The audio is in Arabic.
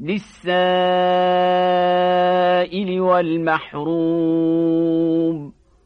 للسائل والمحروم.